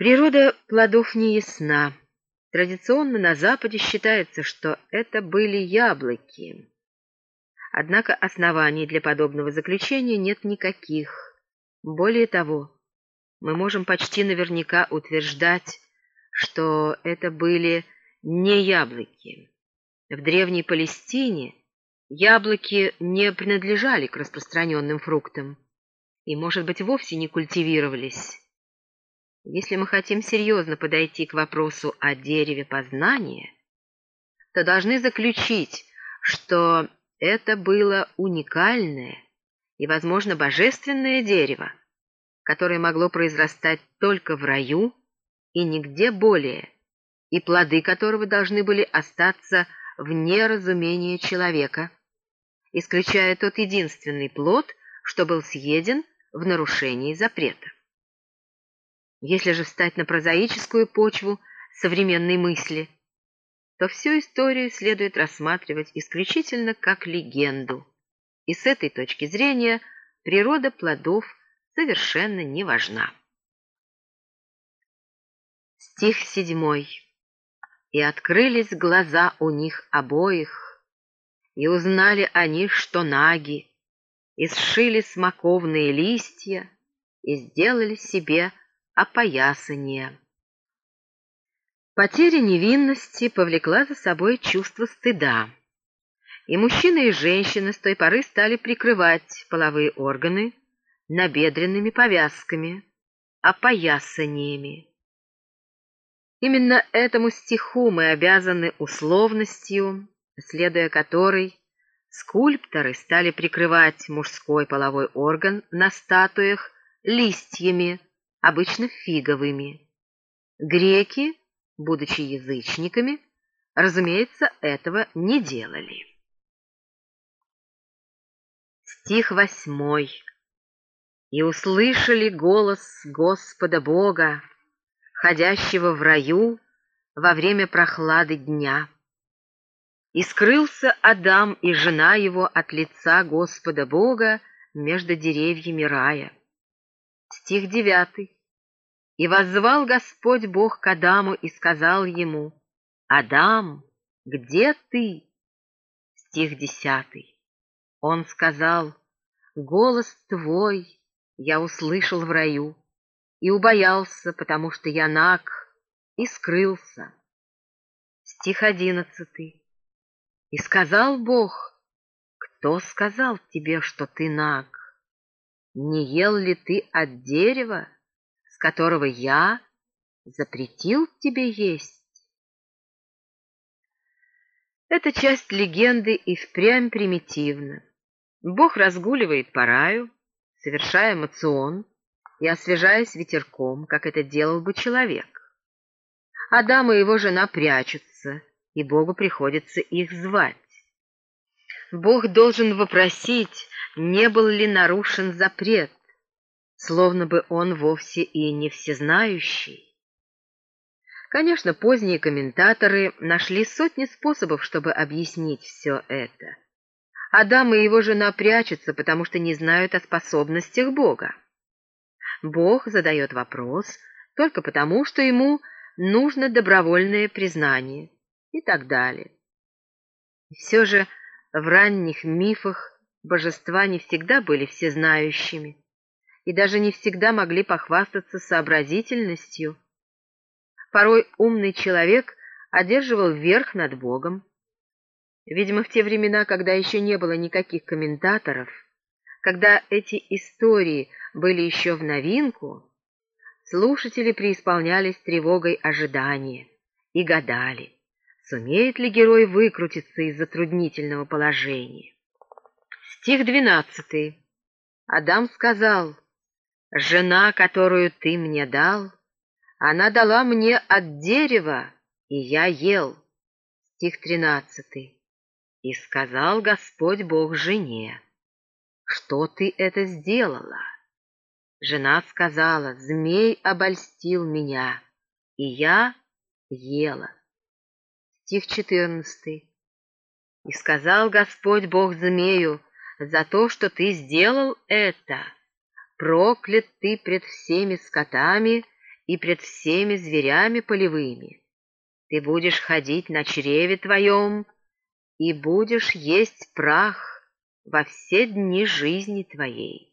Природа плодов не ясна. Традиционно на Западе считается, что это были яблоки. Однако оснований для подобного заключения нет никаких. Более того, мы можем почти наверняка утверждать, что это были не яблоки. В Древней Палестине яблоки не принадлежали к распространенным фруктам и, может быть, вовсе не культивировались. Если мы хотим серьезно подойти к вопросу о дереве познания, то должны заключить, что это было уникальное и, возможно, божественное дерево, которое могло произрастать только в раю и нигде более, и плоды которого должны были остаться вне разумения человека, исключая тот единственный плод, что был съеден в нарушении запрета. Если же встать на прозаическую почву современной мысли, то всю историю следует рассматривать исключительно как легенду. И с этой точки зрения природа плодов совершенно не важна. Стих седьмой. «И открылись глаза у них обоих, и узнали они, что наги, и сшили смоковные листья, и сделали себе опоясание. Потеря невинности повлекла за собой чувство стыда. И мужчина и женщина с той поры стали прикрывать половые органы набедренными повязками, опоясаниями. Именно этому стиху мы обязаны условностью, следуя которой скульпторы стали прикрывать мужской половой орган на статуях листьями, обычно фиговыми. Греки, будучи язычниками, разумеется, этого не делали. Стих восьмой. «И услышали голос Господа Бога, ходящего в раю во время прохлады дня. И скрылся Адам и жена его от лица Господа Бога между деревьями рая. Стих девятый. «И воззвал Господь Бог к Адаму и сказал ему, «Адам, где ты?» Стих десятый. Он сказал, «Голос твой я услышал в раю и убоялся, потому что я наг, и скрылся». Стих одиннадцатый. «И сказал Бог, кто сказал тебе, что ты наг?» Не ел ли ты от дерева, с которого я запретил тебе есть? Эта часть легенды и впрямь примитивна. Бог разгуливает по раю, совершая мацион и освежаясь ветерком, как это делал бы человек. Адам и его жена прячутся, и Богу приходится их звать. Бог должен вопросить, не был ли нарушен запрет, словно бы он вовсе и не всезнающий. Конечно, поздние комментаторы нашли сотни способов, чтобы объяснить все это. Адам и его жена прячутся, потому что не знают о способностях Бога. Бог задает вопрос только потому, что ему нужно добровольное признание и так далее. И все же в ранних мифах Божества не всегда были всезнающими и даже не всегда могли похвастаться сообразительностью. Порой умный человек одерживал верх над Богом. Видимо, в те времена, когда еще не было никаких комментаторов, когда эти истории были еще в новинку, слушатели преисполнялись тревогой ожидания и гадали, сумеет ли герой выкрутиться из затруднительного положения. Стих двенадцатый. Адам сказал, «Жена, которую ты мне дал, она дала мне от дерева, и я ел». Стих тринадцатый. И сказал Господь Бог жене, «Что ты это сделала?» Жена сказала, «Змей обольстил меня, и я ела». Стих четырнадцатый. И сказал Господь Бог змею, за то, что ты сделал это. Проклят ты пред всеми скотами и пред всеми зверями полевыми. Ты будешь ходить на чреве твоем и будешь есть прах во все дни жизни твоей.